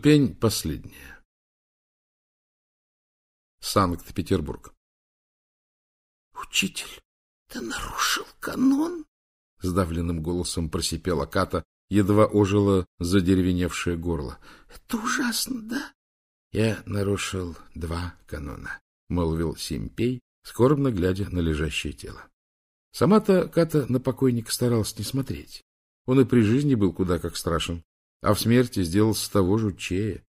Пень последняя. Санкт-Петербург. Учитель, ты нарушил канон? Сдавленным голосом просипела Ката, едва ожило задеревеневшее горло. Это ужасно, да? Я нарушил два канона, молвил Симпей, скорбно глядя на лежащее тело. Сама-то Ката на покойника старалась не смотреть. Он и при жизни был куда как страшен а в смерти сделался того жутчее.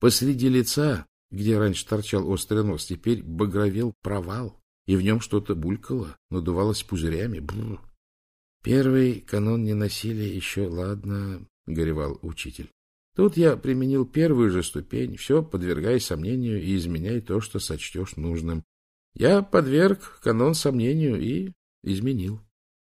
Посреди лица, где раньше торчал острый нос, теперь багровел провал, и в нем что-то булькало, надувалось пузырями. Бррр. Первый канон не насилия еще, ладно, — горевал учитель. Тут я применил первую же ступень, все подвергая сомнению и изменяя то, что сочтешь нужным. Я подверг канон сомнению и изменил.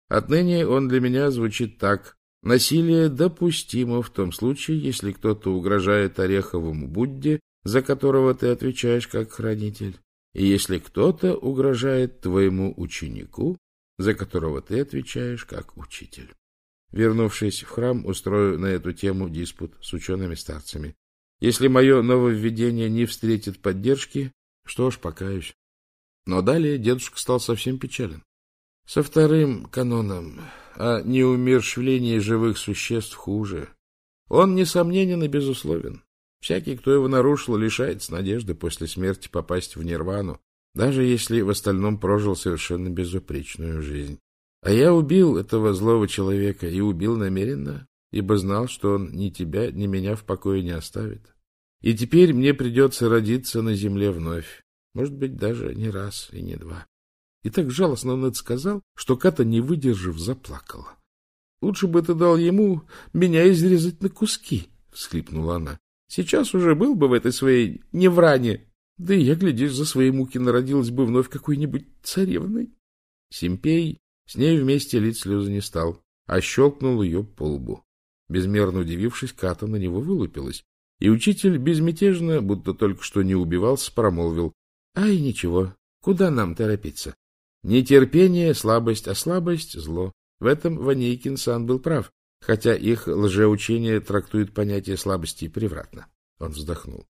Отныне он для меня звучит так. Насилие допустимо в том случае, если кто-то угрожает Ореховому Будде, за которого ты отвечаешь как хранитель, и если кто-то угрожает твоему ученику, за которого ты отвечаешь как учитель. Вернувшись в храм, устрою на эту тему диспут с учеными-старцами. Если мое нововведение не встретит поддержки, что ж, покаюсь. Но далее дедушка стал совсем печален. Со вторым каноном о неумершвлении живых существ хуже. Он несомненен и безусловен. Всякий, кто его нарушил, лишается надежды после смерти попасть в нирвану, даже если в остальном прожил совершенно безупречную жизнь. А я убил этого злого человека и убил намеренно, ибо знал, что он ни тебя, ни меня в покое не оставит. И теперь мне придется родиться на земле вновь, может быть, даже не раз и не два. И так жалостно Нед сказал, что Ката, не выдержав, заплакала. — Лучше бы ты дал ему меня изрезать на куски, — всхлипнула она. — Сейчас уже был бы в этой своей невране. Да и я, глядишь, за свои муки народилась бы вновь какой-нибудь царевной. Симпей с ней вместе лить слезы не стал, а щелкнул ее по лбу. Безмерно удивившись, Ката на него вылупилась, и учитель безмятежно, будто только что не убивался, промолвил. — Ай, ничего, куда нам торопиться? Нетерпение — слабость, а слабость — зло. В этом Ванейкин сан был прав, хотя их лжеучение трактует понятие слабости превратно. Он вздохнул.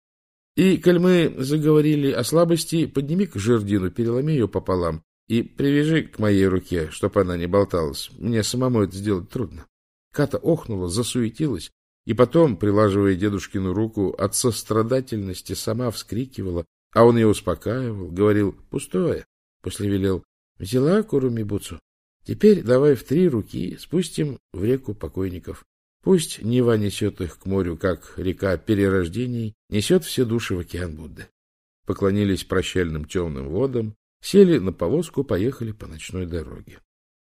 И, коль мы заговорили о слабости, подними-ка жердину, переломи ее пополам и привяжи к моей руке, чтоб она не болталась. Мне самому это сделать трудно. Ката охнула, засуетилась, и потом, прилаживая дедушкину руку, от сострадательности сама вскрикивала, а он ее успокаивал, говорил «пустое», после велел Взяла Курумибуцу. Теперь давай в три руки спустим в реку покойников. Пусть Нева несет их к морю, как река перерождений несет все души в океан Будды. Поклонились прощальным темным водам, сели на повозку, поехали по ночной дороге.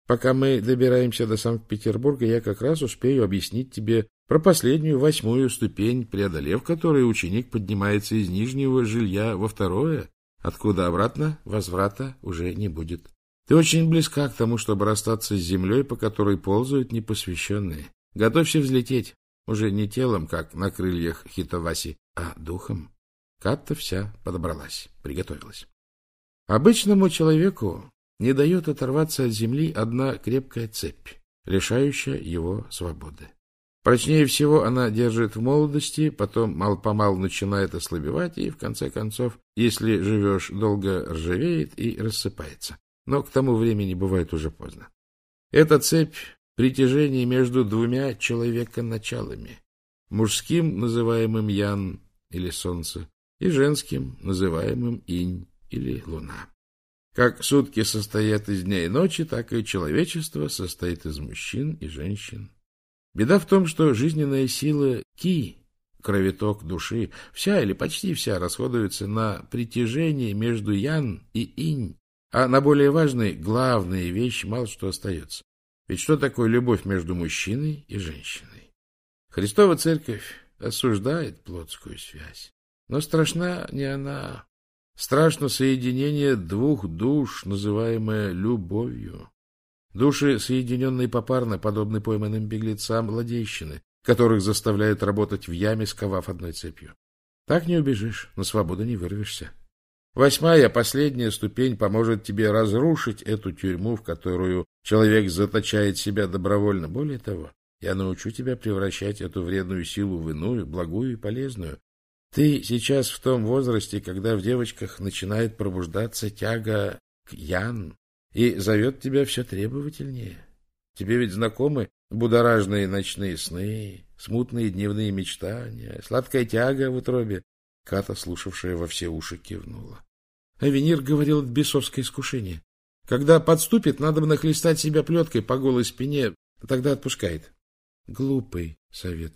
Пока мы добираемся до Санкт-Петербурга, я как раз успею объяснить тебе про последнюю восьмую ступень, преодолев которой ученик поднимается из нижнего жилья во второе, откуда обратно возврата уже не будет. Ты очень близка к тому, чтобы расстаться с землей, по которой ползают непосвященные. Готовься взлететь, уже не телом, как на крыльях Хитоваси, а духом. Катта вся подобралась, приготовилась. Обычному человеку не дает оторваться от земли одна крепкая цепь, лишающая его свободы. Прочнее всего она держит в молодости, потом мало-помалу начинает ослабевать и, в конце концов, если живешь долго, ржавеет и рассыпается но к тому времени бывает уже поздно. Эта цепь притяжения между двумя человека-началами, мужским, называемым Ян или Солнце, и женским, называемым Инь или Луна. Как сутки состоят из дня и ночи, так и человечество состоит из мужчин и женщин. Беда в том, что жизненная сила Ки, кровиток души, вся или почти вся расходуется на притяжение между Ян и Инь, а на более важные, главные вещи мало что остается. Ведь что такое любовь между мужчиной и женщиной? Христова Церковь осуждает плотскую связь. Но страшна не она. Страшно соединение двух душ, называемое любовью. Души, соединенные попарно, подобны пойманным беглецам ладейщины, которых заставляют работать в яме, сковав одной цепью. Так не убежишь, на свободу не вырвешься. Восьмая, последняя ступень поможет тебе разрушить эту тюрьму, в которую человек заточает себя добровольно. Более того, Я научу тебя превращать эту вредную силу в иную, благую и полезную. Ты сейчас в том возрасте, когда в девочках начинает пробуждаться тяга к Ян и зовет тебя все требовательнее. Тебе ведь знакомы будоражные ночные сны, смутные дневные мечтания, сладкая тяга в утробе. Ката, слушавшая во все уши, кивнула. Авенир говорил это бесовское искушение. Когда подступит, надо бы нахлестать себя плеткой по голой спине, тогда отпускает. Глупый совет.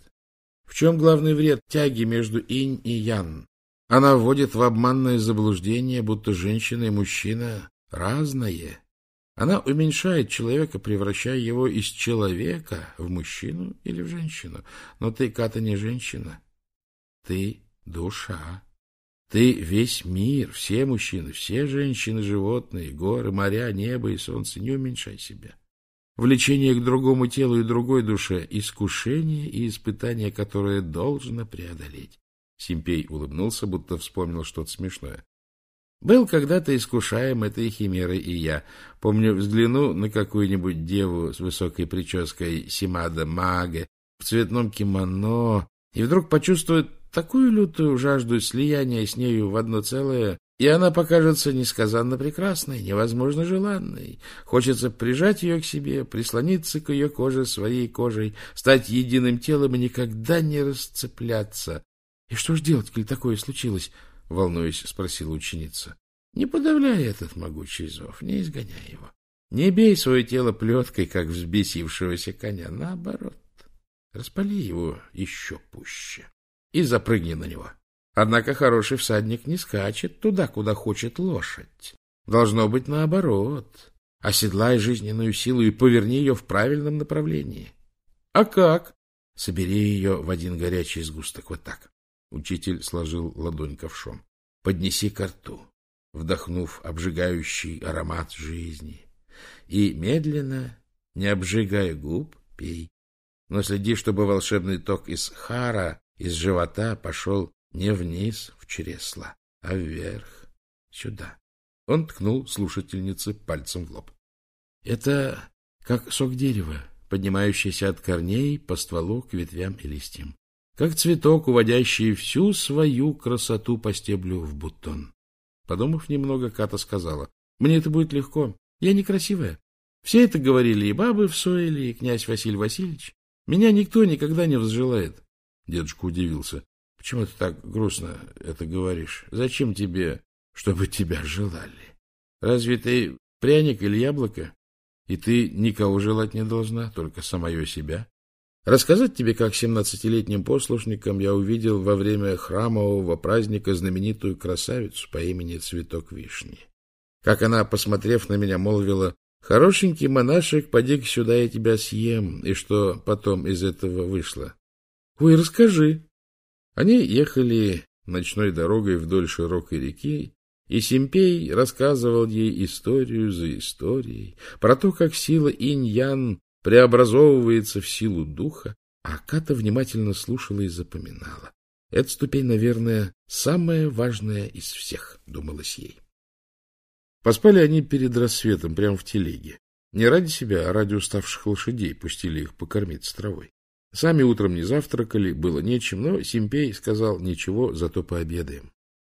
В чем главный вред тяги между инь и ян? Она вводит в обманное заблуждение, будто женщина и мужчина разные. Она уменьшает человека, превращая его из человека в мужчину или в женщину. Но ты, Ката, не женщина. Ты душа. Ты весь мир, все мужчины, все женщины, животные, горы, моря, небо и солнце. Не уменьшай себя. Влечение к другому телу и другой душе — искушение и испытание, которое должно преодолеть. Симпей улыбнулся, будто вспомнил что-то смешное. Был когда-то искушаем этой химерой и я. Помню, взгляну на какую-нибудь деву с высокой прической Симада Мага в цветном кимоно, и вдруг почувствует такую лютую жажду слияния с нею в одно целое, и она покажется несказанно прекрасной, невозможно желанной. Хочется прижать ее к себе, прислониться к ее коже своей кожей, стать единым телом и никогда не расцепляться. — И что ж делать, коли такое случилось? — волнуясь, спросила ученица. — Не подавляй этот могучий зов, не изгоняй его. Не бей свое тело плеткой, как взбесившегося коня. Наоборот, распали его еще пуще и запрыгни на него. Однако хороший всадник не скачет туда, куда хочет лошадь. Должно быть наоборот. Оседлай жизненную силу и поверни ее в правильном направлении. А как? Собери ее в один горячий сгусток, вот так. Учитель сложил ладонь ковшом. Поднеси ко рту, вдохнув обжигающий аромат жизни. И медленно, не обжигая губ, пей. Но следи, чтобы волшебный ток из хара из живота пошел не вниз в чресло, а вверх, сюда. Он ткнул слушательнице пальцем в лоб. Это как сок дерева, поднимающийся от корней по стволу к ветвям и листьям. Как цветок, уводящий всю свою красоту по стеблю в бутон. Подумав немного, Ката сказала, «Мне это будет легко. Я некрасивая. Все это говорили и бабы в Сойле, и князь Василий Васильевич. Меня никто никогда не возжелает. Дедушка удивился. — Почему ты так грустно это говоришь? Зачем тебе, чтобы тебя желали? Разве ты пряник или яблоко? И ты никого желать не должна, только самое себя. Рассказать тебе, как семнадцатилетним послушником я увидел во время храмового праздника знаменитую красавицу по имени Цветок Вишни. Как она, посмотрев на меня, молвила, «Хорошенький монашек, поди сюда, я тебя съем». И что потом из этого вышло? — Ой, расскажи. Они ехали ночной дорогой вдоль широкой реки, и Симпей рассказывал ей историю за историей про то, как сила инь-ян преобразовывается в силу духа, а Ката внимательно слушала и запоминала. Эта ступень, наверное, самая важная из всех, думалось ей. Поспали они перед рассветом, прямо в телеге. Не ради себя, а ради уставших лошадей пустили их покормиться травой. Сами утром не завтракали, было нечем, но Симпей сказал ничего, зато пообедаем.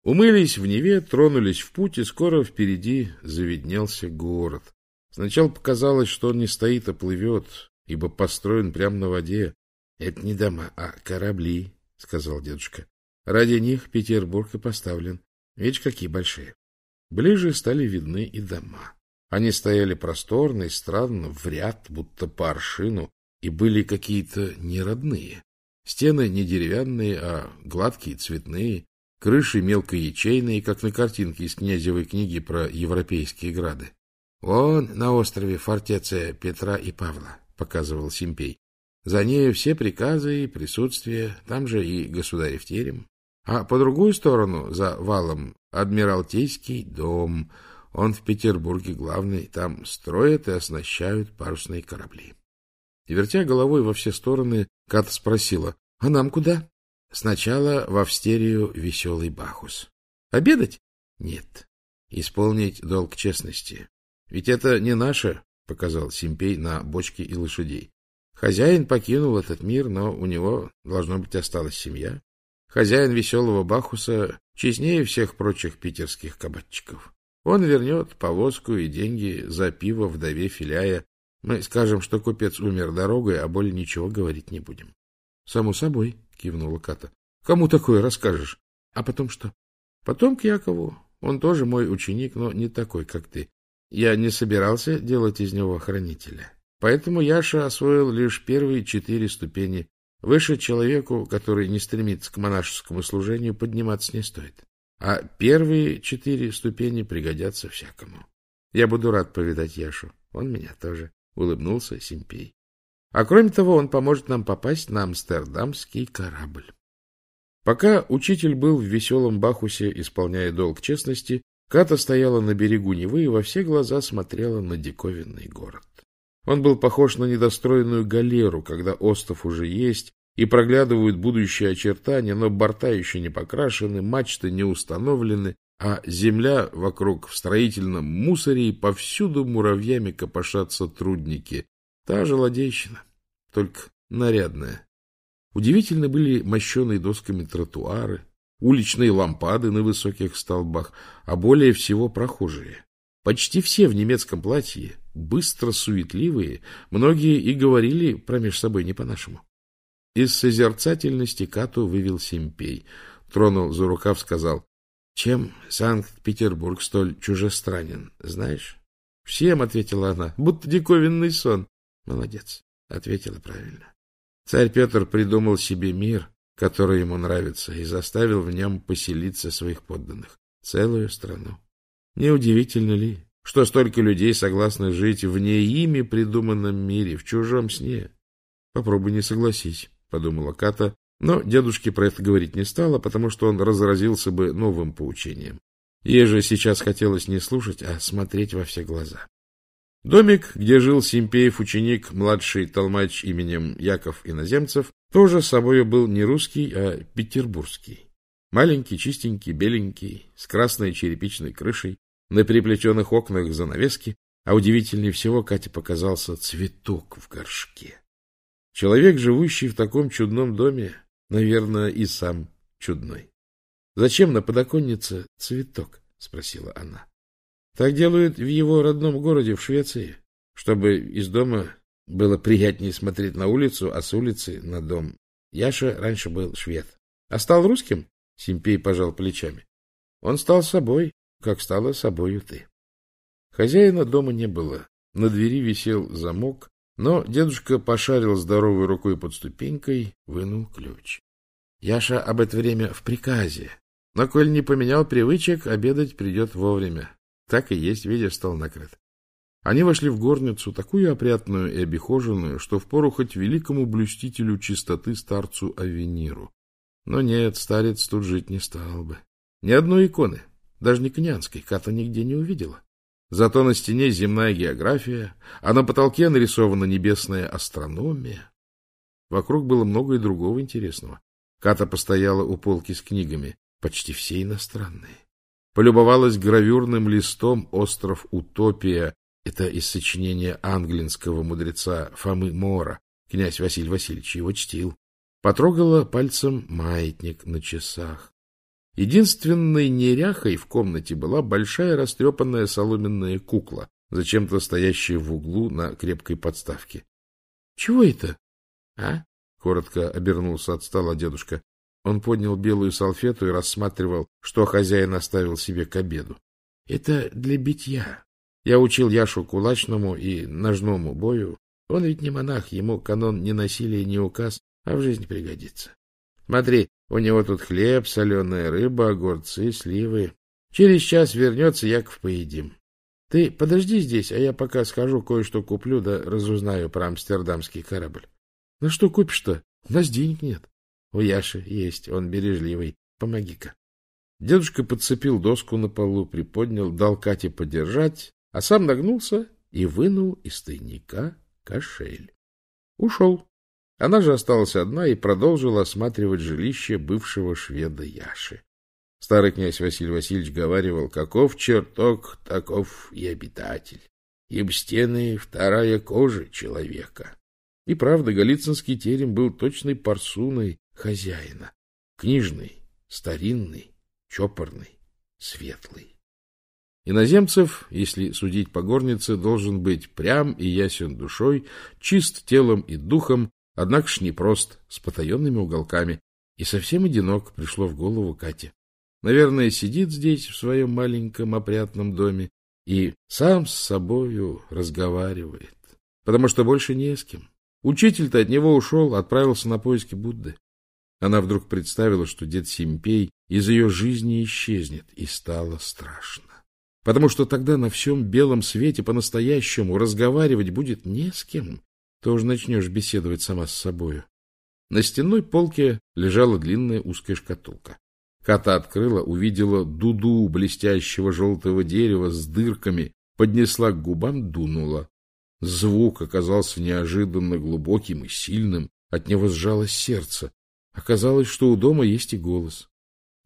Умылись в Неве, тронулись в путь, и скоро впереди завиднелся город. Сначала показалось, что он не стоит, а плывет, ибо построен прямо на воде. — Это не дома, а корабли, — сказал дедушка. — Ради них Петербург и поставлен. Видишь, какие большие. Ближе стали видны и дома. Они стояли просторно и странно, в ряд, будто по аршину, и были какие-то неродные. Стены не деревянные, а гладкие, цветные, крыши мелкоячейные, как на картинке из князевой книги про европейские грады. — Вон на острове фортеция Петра и Павла, — показывал Симпей. За нею все приказы и присутствие, там же и государев терем. А по другую сторону, за валом, Адмиралтейский дом. Он в Петербурге главный, там строят и оснащают парусные корабли. И, вертя головой во все стороны, Ката спросила, — А нам куда? — Сначала в Австерию веселый Бахус. — Обедать? — Нет. Исполнить долг честности. Ведь это не наше, — показал Симпей на бочки и лошадей. Хозяин покинул этот мир, но у него, должно быть, осталась семья. Хозяин веселого Бахуса честнее всех прочих питерских кабачиков. Он вернет повозку и деньги за пиво вдове Филяя. Мы скажем, что купец умер дорогой, а более ничего говорить не будем. — Само собой, — кивнула Ката. — Кому такое расскажешь? А потом что? Потом к Якову. Он тоже мой ученик, но не такой, как ты. Я не собирался делать из него хранителя. Поэтому Яша освоил лишь первые четыре ступени. Выше человеку, который не стремится к монашескому служению, подниматься не стоит. А первые четыре ступени пригодятся всякому. Я буду рад повидать Яшу. Он меня тоже. Улыбнулся Симпей. А кроме того, он поможет нам попасть на амстердамский корабль. Пока учитель был в веселом Бахусе, исполняя долг честности, Ката стояла на берегу Невы и во все глаза смотрела на диковинный город. Он был похож на недостроенную галеру, когда остров уже есть, и проглядывают будущие очертания, но борта еще не покрашены, мачты не установлены, а земля вокруг в строительном мусоре и повсюду муравьями копошатся трудники. Та же ладейщина, только нарядная. Удивительно были мощеные досками тротуары, уличные лампады на высоких столбах, а более всего прохожие. Почти все в немецком платье, быстро суетливые, многие и говорили промеж собой не по-нашему. Из созерцательности Кату вывел Симпей, тронул за рукав, сказал, «Чем Санкт-Петербург столь чужестранен, знаешь?» «Всем», — ответила она, — «будто диковинный сон». «Молодец», — ответила правильно. Царь Петр придумал себе мир, который ему нравится, и заставил в нем поселиться своих подданных, целую страну. Неудивительно ли, что столько людей согласны жить вне ими придуманном мире, в чужом сне? Попробуй не согласись, — подумала Ката, но дедушке про это говорить не стала, потому что он разразился бы новым поучением. Ей же сейчас хотелось не слушать, а смотреть во все глаза. Домик, где жил Симпеев ученик, младший толмач именем Яков Иноземцев, тоже собою был не русский, а петербургский. Маленький, чистенький, беленький, с красной черепичной крышей, на переплетенных окнах занавески, а удивительнее всего Кате показался цветок в горшке. Человек, живущий в таком чудном доме, наверное, и сам чудной. — Зачем на подоконнице цветок? — спросила она. — Так делают в его родном городе, в Швеции, чтобы из дома было приятнее смотреть на улицу, а с улицы на дом. Яша раньше был швед. А стал русским? Симпей пожал плечами. Он стал собой, как стала собою ты. Хозяина дома не было. На двери висел замок, но дедушка пошарил здоровой рукой под ступенькой, вынул ключ. Яша об это время в приказе. Но, коль не поменял привычек, обедать придет вовремя. Так и есть, видишь, стол накрыт. Они вошли в горницу, такую опрятную и обихоженную, что впору хоть великому блюстителю чистоты старцу Авениру. Но нет, старец тут жить не стал бы. Ни одной иконы, даже не княнской, Ката нигде не увидела. Зато на стене земная география, а на потолке нарисована небесная астрономия. Вокруг было много и другого интересного. Ката постояла у полки с книгами, почти все иностранные. Полюбовалась гравюрным листом «Остров Утопия», это из сочинения англинского мудреца Фомы Мора, князь Василий Васильевич его чтил. Потрогала пальцем маятник на часах. Единственной неряхой в комнате была большая растрепанная соломенная кукла, зачем-то стоящая в углу на крепкой подставке. — Чего это? — А? — коротко обернулся от стола дедушка. Он поднял белую салфету и рассматривал, что хозяин оставил себе к обеду. — Это для битья. Я учил Яшу кулачному и ножному бою. Он ведь не монах, ему канон не насилия, не указ, а в жизни пригодится. Смотри, у него тут хлеб, соленая рыба, огурцы, сливы. Через час вернется, Яков поедим. Ты подожди здесь, а я пока схожу, кое-что куплю, да разузнаю про амстердамский корабль. Ну что купишь-то? У нас денег нет. У Яши есть, он бережливый. Помоги-ка. Дедушка подцепил доску на полу, приподнял, дал Кате подержать, а сам нагнулся и вынул из тайника кошель. Ушел. Она же осталась одна и продолжила осматривать жилище бывшего шведа Яши. Старый князь Василий Васильевич говаривал, каков чертог, таков и обитатель, ибо стены — вторая кожа человека. И правда, Голицынский терем был точной парсуной хозяина. Книжный, старинный, чопорный, светлый. Иноземцев, если судить по горнице, должен быть прям и ясен душой, чист телом и духом, однако ж непрост, с потаенными уголками. И совсем одинок пришло в голову Кате. Наверное, сидит здесь, в своем маленьком опрятном доме, и сам с собою разговаривает, потому что больше не с кем. Учитель-то от него ушел, отправился на поиски Будды. Она вдруг представила, что дед Симпей из ее жизни исчезнет, и стало страшно. Потому что тогда на всем белом свете по-настоящему разговаривать будет не с кем. Ты уже начнешь беседовать сама с собою. На стенной полке лежала длинная узкая шкатулка. Ката открыла, увидела дуду блестящего желтого дерева с дырками, поднесла к губам, дунула. Звук оказался неожиданно глубоким и сильным, от него сжалось сердце. Оказалось, что у дома есть и голос.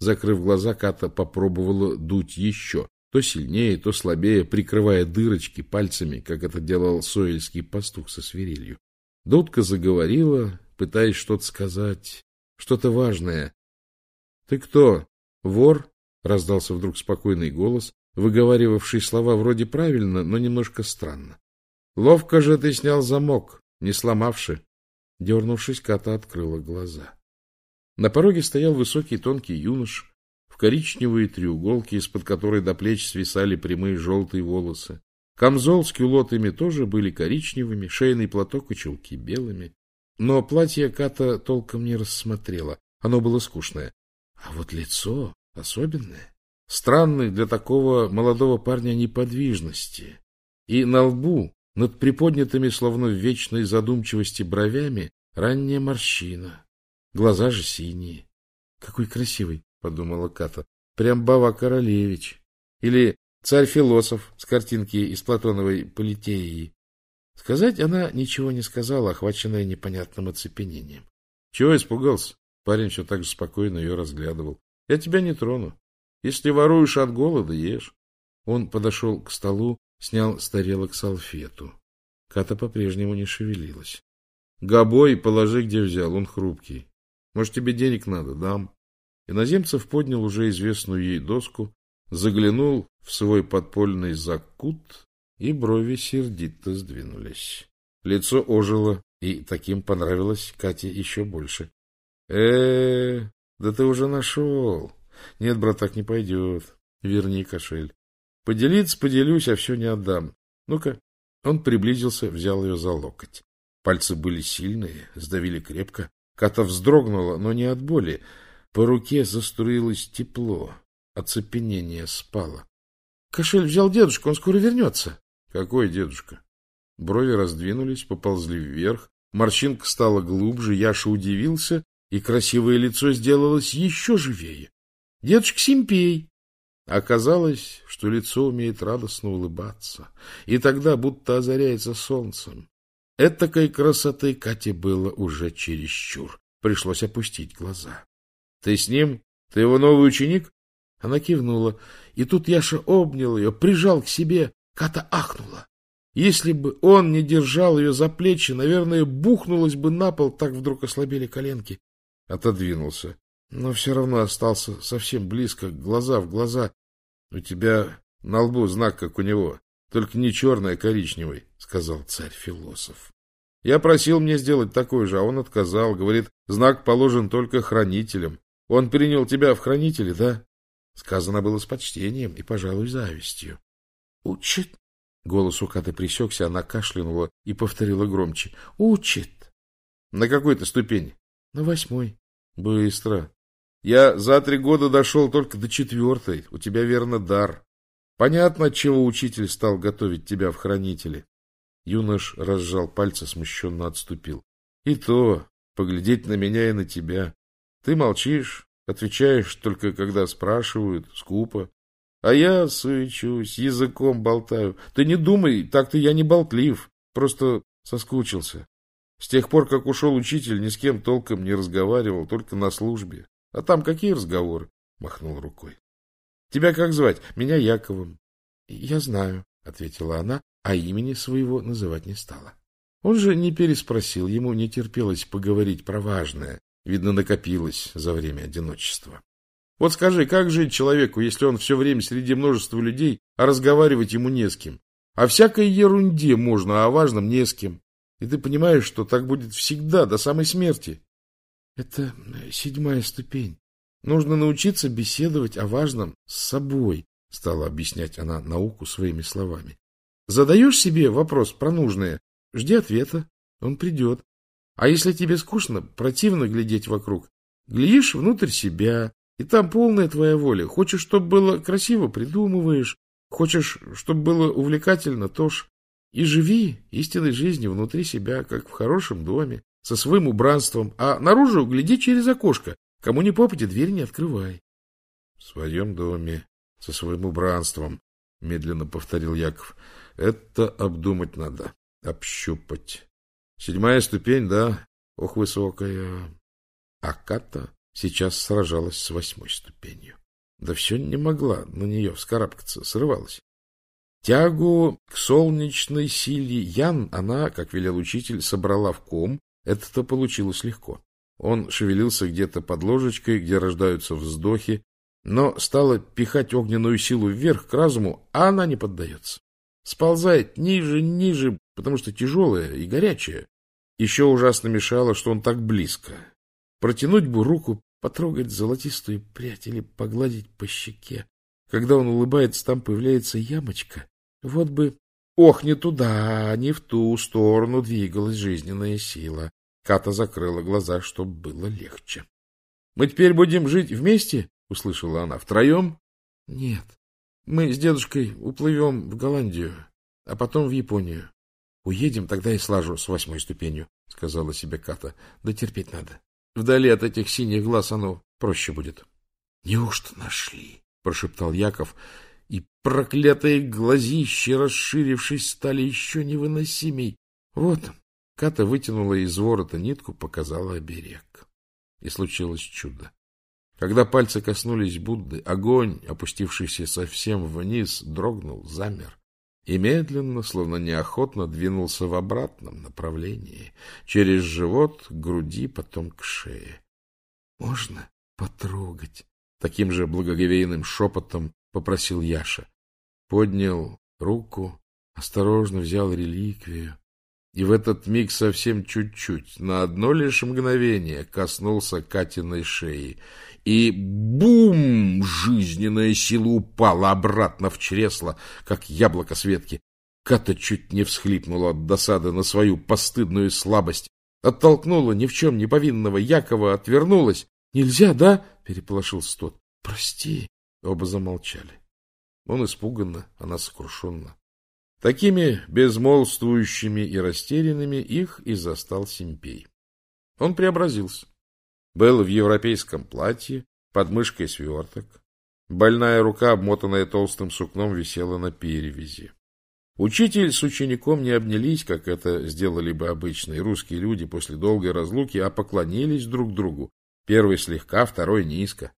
Закрыв глаза, Ката попробовала дуть еще, то сильнее, то слабее, прикрывая дырочки пальцами, как это делал соэльский пастух со свирелью. Дудка заговорила, пытаясь что-то сказать, что-то важное. — Ты кто? Вор? — раздался вдруг спокойный голос, выговаривавший слова вроде правильно, но немножко странно. — Ловко же ты снял замок, не сломавши. Дернувшись, Ката открыла глаза. На пороге стоял высокий тонкий юнош, коричневые треуголки, из-под которой до плеч свисали прямые желтые волосы. Камзол с кюлотами тоже были коричневыми, шейный платок и чулки белыми. Но платье Ката толком не рассмотрела, оно было скучное. А вот лицо особенное, странное для такого молодого парня неподвижности. И на лбу, над приподнятыми, словно в вечной задумчивости бровями, ранняя морщина. Глаза же синие. Какой красивый, подумала Ката. Прям Бава Королевич. Или царь-философ с картинки из Платоновой Политеи. Сказать она ничего не сказала, охваченная непонятным оцепенением. Чего испугался? Парень все так же спокойно ее разглядывал. Я тебя не трону. Если воруешь от голода, ешь. Он подошел к столу, снял с тарелок салфету. Ката по-прежнему не шевелилась. — Гобой положи, где взял, он хрупкий. Может, тебе денег надо? Дам. Иноземцев поднял уже известную ей доску, заглянул в свой подпольный закут, и брови сердито сдвинулись. Лицо ожило, и таким понравилось Кате еще больше. э э да ты уже нашел. Нет, брат, так не пойдет. Верни кошель. Поделиться поделюсь, а все не отдам. Ну-ка. Он приблизился, взял ее за локоть. Пальцы были сильные, сдавили крепко. Ката вздрогнула, но не от боли. По руке заструилось тепло. Оцепенение спало. — Кошель взял дедушка, он скоро вернется. — Какой дедушка? Брови раздвинулись, поползли вверх. Морщинка стала глубже, Яша удивился, и красивое лицо сделалось еще живее. — Дедушка Симпей! Оказалось, что лицо умеет радостно улыбаться, и тогда будто озаряется солнцем. Этакой красоты Кате было уже чересчур. Пришлось опустить глаза. — Ты с ним? Ты его новый ученик? Она кивнула, и тут Яша обнял ее, прижал к себе. Ката ахнула. Если бы он не держал ее за плечи, наверное, бухнулась бы на пол, так вдруг ослабели коленки. Отодвинулся, но все равно остался совсем близко, глаза в глаза. — У тебя на лбу знак, как у него, только не черный, а коричневый, — сказал царь-философ. Я просил мне сделать такой же, а он отказал. Говорит, знак положен только хранителям. Он принял тебя в хранители, да? Сказано было с почтением и, пожалуй, завистью. — Учит? Голос у Каты присекся, она кашлянула и повторила громче. — Учит. — На какой то ступени? — На восьмой. — Быстро. Я за три года дошел только до четвертой. У тебя, верно, дар. Понятно, отчего учитель стал готовить тебя в хранители. Юнош разжал пальцы, смущенно отступил. — И то, поглядеть на меня и на тебя. Ты молчишь, отвечаешь только, когда спрашивают, скупо. А я суечусь, языком болтаю. Ты не думай, так-то я не болтлив, просто соскучился. С тех пор, как ушел учитель, ни с кем толком не разговаривал, только на службе. А там какие разговоры? Махнул рукой. Тебя как звать? Меня Яковом. Я знаю, ответила она, а имени своего называть не стала. Он же не переспросил, ему не терпелось поговорить про важное, видно, накопилось за время одиночества. Вот скажи, как жить человеку, если он все время среди множества людей, а разговаривать ему не с кем? О всякой ерунде можно, а о важном не с кем. И ты понимаешь, что так будет всегда, до самой смерти. Это седьмая ступень. Нужно научиться беседовать о важном с собой, стала объяснять она науку своими словами. Задаешь себе вопрос про нужное, жди ответа, он придет. А если тебе скучно, противно глядеть вокруг, глядишь внутрь себя, и там полная твоя воля. Хочешь, чтобы было красиво, придумываешь. Хочешь, чтобы было увлекательно, тоже. И живи истинной жизнью внутри себя, как в хорошем доме, со своим убранством, а наружу гляди через окошко. Кому не попади, дверь не открывай. — В своем доме, со своим убранством, — медленно повторил Яков. — Это обдумать надо, общупать. Седьмая ступень, да, ох, высокая. А Ката сейчас сражалась с восьмой ступенью. Да все не могла на нее вскарабкаться, срывалась. Тягу к солнечной силе Ян она, как велел учитель, собрала в ком. Это-то получилось легко. Он шевелился где-то под ложечкой, где рождаются вздохи, но стала пихать огненную силу вверх к разуму, а она не поддается. Сползает ниже, ниже, потому что тяжелая и горячая. Еще ужасно мешало, что он так близко. Протянуть бы руку, потрогать золотистую прядь или погладить по щеке. Когда он улыбается, там появляется ямочка, вот бы... Ох, не туда, не в ту сторону двигалась жизненная сила. Ката закрыла глаза, чтобы было легче. — Мы теперь будем жить вместе? — услышала она. — Втроем? — Нет. Мы с дедушкой уплывем в Голландию, а потом в Японию. — Уедем, тогда и слажу с восьмой ступенью, — сказала себе Ката. — Да терпеть надо. Вдали от этих синих глаз оно проще будет. — Неужто нашли? — прошептал Яков и проклятые глазищи, расширившись, стали еще невыносимей. Вот, Ката вытянула из ворота нитку, показала оберег. И случилось чудо. Когда пальцы коснулись Будды, огонь, опустившийся совсем вниз, дрогнул, замер и медленно, словно неохотно, двинулся в обратном направлении, через живот, к груди, потом к шее. — Можно потрогать? Таким же благоговейным шепотом — попросил Яша. Поднял руку, осторожно взял реликвию. И в этот миг совсем чуть-чуть, на одно лишь мгновение, коснулся Катиной шеи. И бум! Жизненная сила упала обратно в чресло, как яблоко с ветки. Ката чуть не всхлипнула от досады на свою постыдную слабость. Оттолкнула ни в чем не повинного Якова, отвернулась. — Нельзя, да? — переполошился тот. — Прости. Оба замолчали. Он испуганно, она сокрушенно. Такими безмолвствующими и растерянными их и застал Симпей. Он преобразился. Был в европейском платье, под мышкой сверток. Больная рука, обмотанная толстым сукном, висела на перевязи. Учитель с учеником не обнялись, как это сделали бы обычные русские люди после долгой разлуки, а поклонились друг другу. Первый слегка, второй низко.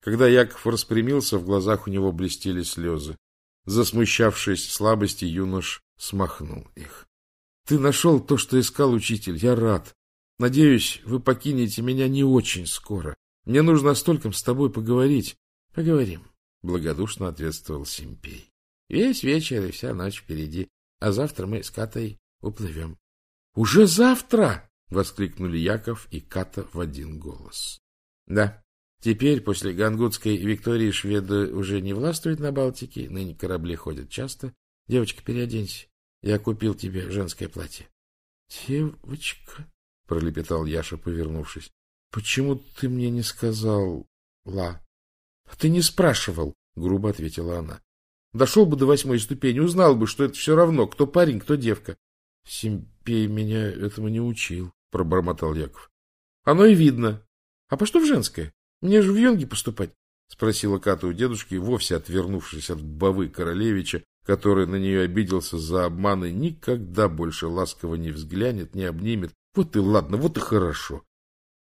Когда Яков распрямился, в глазах у него блестели слезы. Засмущавшись слабости, юнош смахнул их. — Ты нашел то, что искал учитель. Я рад. Надеюсь, вы покинете меня не очень скоро. Мне нужно о стольком с тобой поговорить. — Поговорим, — благодушно ответствовал Симпей. — Весь вечер и вся ночь впереди, а завтра мы с Катой уплывем. — Уже завтра! — воскликнули Яков и Ката в один голос. — Да, Теперь, после Гангутской Виктории, шведы уже не властвуют на Балтике, ныне корабли ходят часто. Девочка, переоденься. Я купил тебе женское платье. — Девочка, — пролепетал Яша, повернувшись, — почему ты мне не сказал, Ла? — Ты не спрашивал, — грубо ответила она. — Дошел бы до восьмой ступени, узнал бы, что это все равно, кто парень, кто девка. — Симпей меня этому не учил, — пробормотал Яков. — Оно и видно. А по что в женское? Мне же в Йонги поступать? — спросила Ката у дедушки, вовсе отвернувшись от бавы королевича, который на нее обиделся за обманы, никогда больше ласково не взглянет, не обнимет. Вот и ладно, вот и хорошо.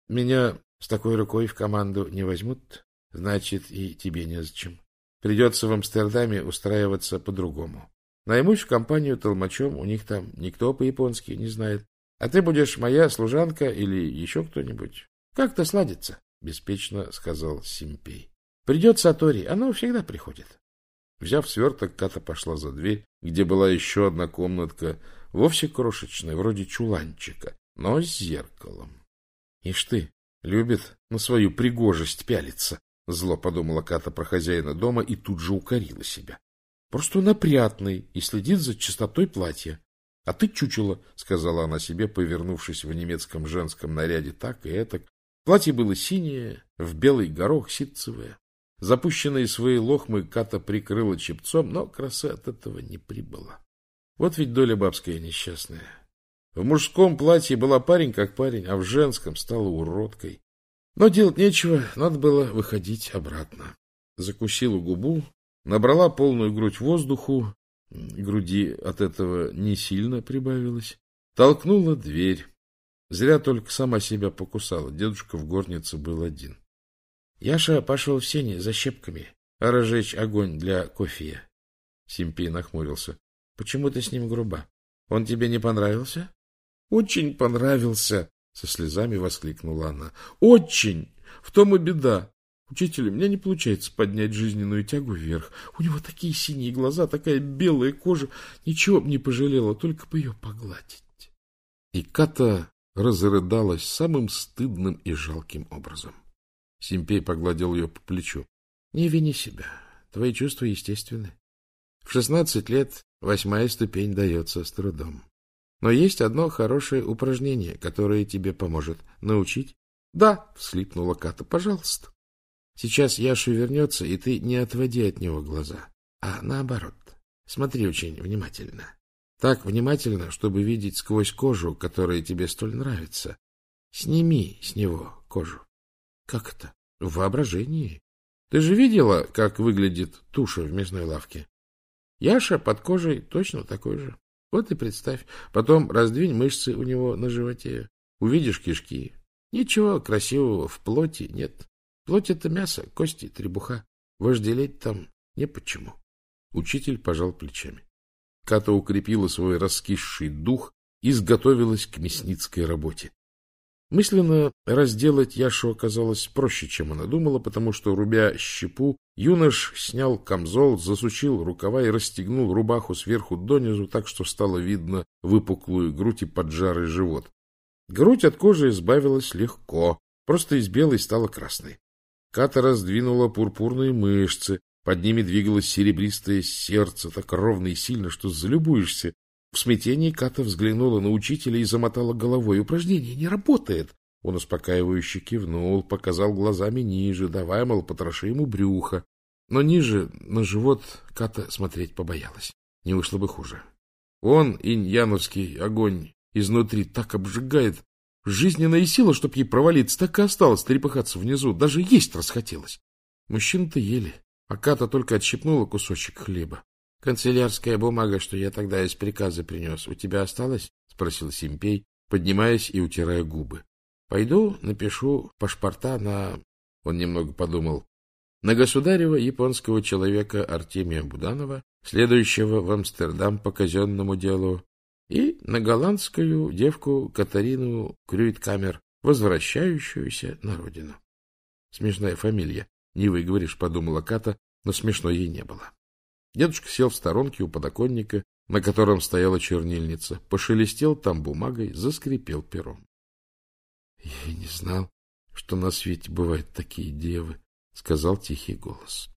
Меня с такой рукой в команду не возьмут, значит, и тебе незачем. Придется в Амстердаме устраиваться по-другому. Наймусь в компанию толмачом, у них там никто по-японски не знает. А ты будешь моя служанка или еще кто-нибудь. Как-то сладится, — беспечно сказал Симпей. Придет Сатори, оно всегда приходит. Взяв сверток, Ката пошла за дверь, где была еще одна комнатка, вовсе крошечная, вроде чуланчика, но с зеркалом. Ишь ты, любит на свою пригожесть пялиться, зло подумала Ката про хозяина дома и тут же укорила себя. Просто он опрятный и следит за чистотой платья. А ты чучело, сказала она себе, повернувшись в немецком женском наряде так и этак. Платье было синее, в белый горох ситцевое. Запущенные свои лохмы Ката прикрыла чепцом, но красы от этого не прибыло. Вот ведь доля бабская несчастная. В мужском платье была парень как парень, а в женском стала уродкой. Но делать нечего, надо было выходить обратно. Закусила губу, набрала полную грудь воздуху, груди от этого не сильно прибавилось, толкнула дверь. Зря только сама себя покусала, дедушка в горнице был один. Яша пошел в сени за щепками, а разжечь огонь для кофе. Симпей нахмурился. — Почему ты с ним груба? Он тебе не понравился? — Очень понравился, — со слезами воскликнула она. — Очень! В том и беда. Учитель, у меня не получается поднять жизненную тягу вверх. У него такие синие глаза, такая белая кожа. Ничего б не пожалела, только бы ее погладить. И Ката разрыдалась самым стыдным и жалким образом. Симпей погладил ее по плечу. — Не вини себя. Твои чувства естественны. В шестнадцать лет восьмая ступень дается с трудом. Но есть одно хорошее упражнение, которое тебе поможет. Научить? — Да, — вслипнула Ката, — пожалуйста. Сейчас Яша вернется, и ты не отводи от него глаза, а наоборот. Смотри очень внимательно. Так внимательно, чтобы видеть сквозь кожу, которая тебе столь нравится. Сними с него кожу. Как это? В воображении. Ты же видела, как выглядит туша в мясной лавке? Яша под кожей точно такой же. Вот и представь. Потом раздвинь мышцы у него на животе. Увидишь кишки. Ничего красивого в плоти нет. Плоть — это мясо, кости, требуха. Вожделеть там не почему. Учитель пожал плечами. Ката укрепила свой раскисший дух и изготовилась к мясницкой работе. Мысленно разделать Яшу оказалось проще, чем она думала, потому что, рубя щепу, юнош снял камзол, засучил рукава и расстегнул рубаху сверху донизу, так что стало видно выпуклую грудь и поджарый живот. Грудь от кожи избавилась легко, просто из белой стала красной. Ката раздвинула пурпурные мышцы, под ними двигалось серебристое сердце, так ровно и сильно, что залюбуешься, в смятении Ката взглянула на учителя и замотала головой. Упражнение не работает. Он успокаивающе кивнул, показал глазами ниже, давай, мол, потроши ему брюхо. Но ниже, на живот, Ката смотреть побоялась. Не вышло бы хуже. Он, инь-яновский огонь, изнутри так обжигает. Жизненная сила, чтоб ей провалиться, так и осталось трепыхаться внизу. Даже есть расхотелось. Мужчины-то ели, а Ката только отщипнула кусочек хлеба. — Канцелярская бумага, что я тогда из приказа принес, у тебя осталась? — спросил Симпей, поднимаясь и утирая губы. — Пойду напишу паспорта на... Он немного подумал. На государева японского человека Артемия Буданова, следующего в Амстердам по казенному делу, и на голландскую девку Катарину Крюиткамер, возвращающуюся на родину. Смешная фамилия. Не выговоришь, подумала Ката, но смешной ей не было. Дедушка сел в сторонке у подоконника, на котором стояла чернильница, пошелестел там бумагой, заскрипел пером. — Я не знал, что на свете бывают такие девы, — сказал тихий голос.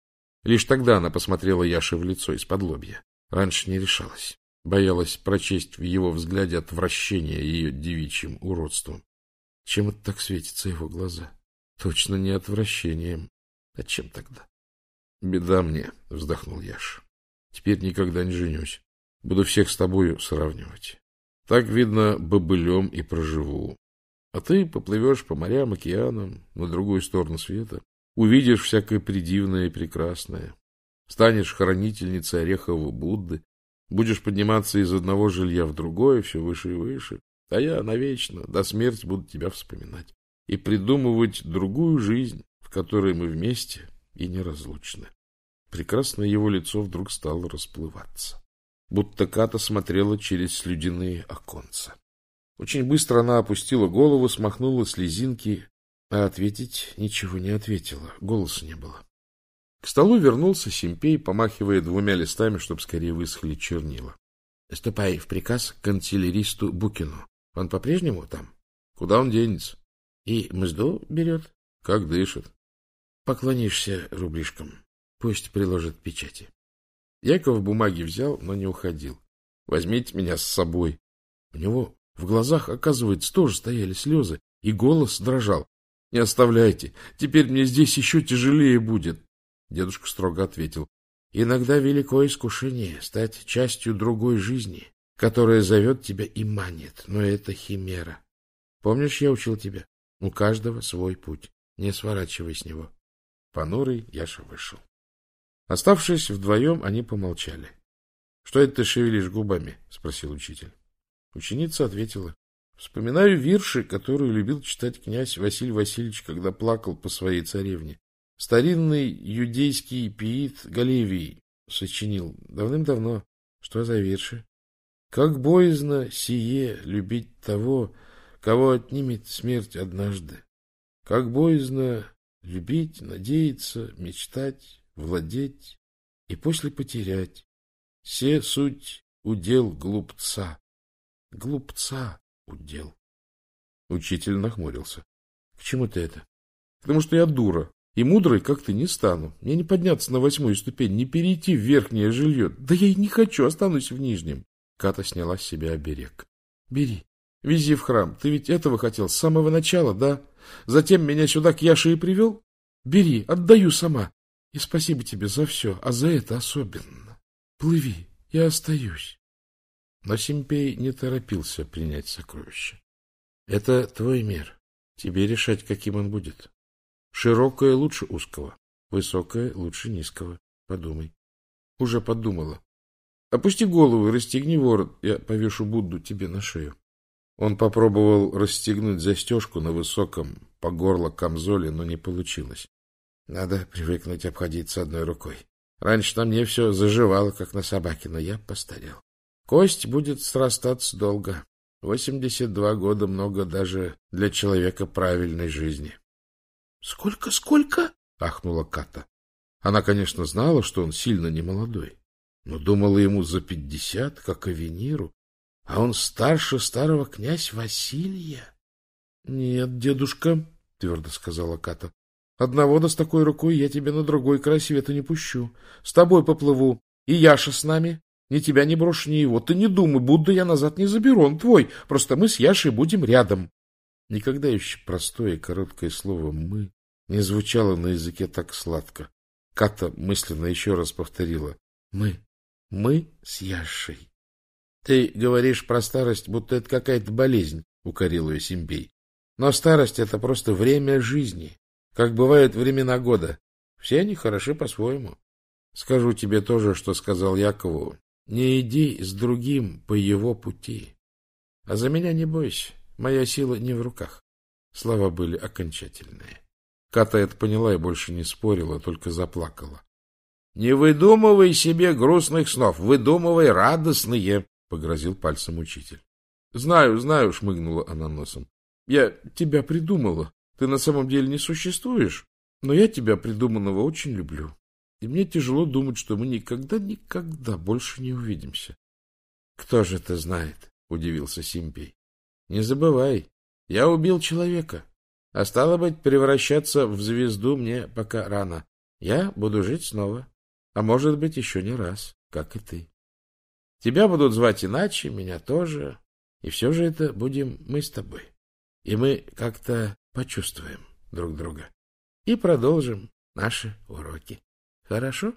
Лишь тогда она посмотрела Яше в лицо из-под лобья. Раньше не решалась. Боялась прочесть в его взгляде отвращение ее девичьим уродством. Чем это так светятся его глаза? Точно не отвращением. А чем тогда? — Беда мне, — вздохнул Яш. Теперь никогда не женюсь. Буду всех с тобою сравнивать. Так, видно, бобылем и проживу. А ты поплывешь по морям, океанам, на другую сторону света. Увидишь всякое придивное и прекрасное. Станешь хранительницей орехового Будды. Будешь подниматься из одного жилья в другое, все выше и выше. А я навечно, до смерти буду тебя вспоминать. И придумывать другую жизнь, которой мы вместе и неразлучны. Прекрасное его лицо вдруг стало расплываться. будто Ката смотрела через слюдяные оконца. Очень быстро она опустила голову, смахнула слезинки, а ответить ничего не ответила, голоса не было. К столу вернулся Симпей, помахивая двумя листами, чтобы скорее высохли чернила. — Ступай в приказ к канцеляристу Букину. Он по-прежнему там? Куда он денется? И мзду берет? Как дышит? Поклонишься рублишкам. Пусть приложит печати. Яков бумаги взял, но не уходил. Возьмите меня с собой. У него в глазах, оказывается, тоже стояли слезы, и голос дрожал. Не оставляйте, теперь мне здесь еще тяжелее будет. Дедушка строго ответил. Иногда великое искушение стать частью другой жизни, которая зовет тебя и манит, но это химера. Помнишь, я учил тебя? У каждого свой путь. Не сворачивай с него. Понурый Яша вышел. Оставшись вдвоем, они помолчали. — Что это ты шевелишь губами? — спросил учитель. Ученица ответила. — Вспоминаю вирши, которые любил читать князь Василий Васильевич, когда плакал по своей царевне. Старинный юдейский пиит Галевий сочинил давным-давно. Что за вирши? Как боязно сие любить того, кого отнимет смерть однажды. Как боязно любить, надеяться, мечтать, владеть и после потерять. Все суть удел глупца. Глупца удел. Учитель нахмурился. — К чему ты это? — Потому что я дура. И мудрой как ты не стану. Мне не подняться на восьмую ступень, не перейти в верхнее жилье. Да я и не хочу, останусь в нижнем. Ката сняла с себя оберег. — Бери, вези в храм. Ты ведь этого хотел с самого начала, да? Затем меня сюда к Яше и привел? Бери, отдаю сама. И спасибо тебе за все, а за это особенно. Плыви, я остаюсь. Но Симпей не торопился принять сокровище. Это твой мир. Тебе решать, каким он будет. Широкое лучше узкого, высокое лучше низкого. Подумай. Уже подумала. Опусти голову и расстегни ворот, я повешу Будду тебе на шею. Он попробовал расстегнуть застежку на высоком, по горло камзоле, но не получилось. Надо привыкнуть обходиться одной рукой. Раньше на мне все заживало, как на собаке, но я постарел. Кость будет срастаться долго. Восемьдесят два года много даже для человека правильной жизни. — Сколько, сколько? — ахнула Ката. Она, конечно, знала, что он сильно не молодой, но думала ему за пятьдесят, как Авениру, а он старше старого князь Василия. — Нет, дедушка, — твердо сказала Ката, Одного да с такой рукой я тебя на другой край света не пущу. С тобой поплыву. И Яша с нами. Ни тебя не брошу, ни его. Ты не думай, Будда я назад не заберу, он твой. Просто мы с Яшей будем рядом. Никогда еще простое и короткое слово «мы» не звучало на языке так сладко. Ката мысленно еще раз повторила. Мы. Мы с Яшей. Ты говоришь про старость, будто это какая-то болезнь, — укорил ее Симбей. Но старость — это просто время жизни. Как бывают времена года. Все они хороши по-своему. Скажу тебе тоже, что сказал Якову. Не иди с другим по его пути. А за меня не бойся. Моя сила не в руках. Слова были окончательные. Ката это поняла и больше не спорила, только заплакала. — Не выдумывай себе грустных снов, выдумывай радостные, — погрозил пальцем учитель. — Знаю, знаю, — шмыгнула она носом. — Я тебя придумала. Ты на самом деле не существуешь, но я тебя, придуманного, очень люблю. И мне тяжело думать, что мы никогда-никогда больше не увидимся. — Кто же это знает? — удивился Симпей. — Не забывай, я убил человека. А стало быть, превращаться в звезду мне пока рано. Я буду жить снова. А может быть, еще не раз, как и ты. Тебя будут звать иначе, меня тоже. И все же это будем мы с тобой. И мы как-то почувствуем друг друга и продолжим наши уроки. Хорошо?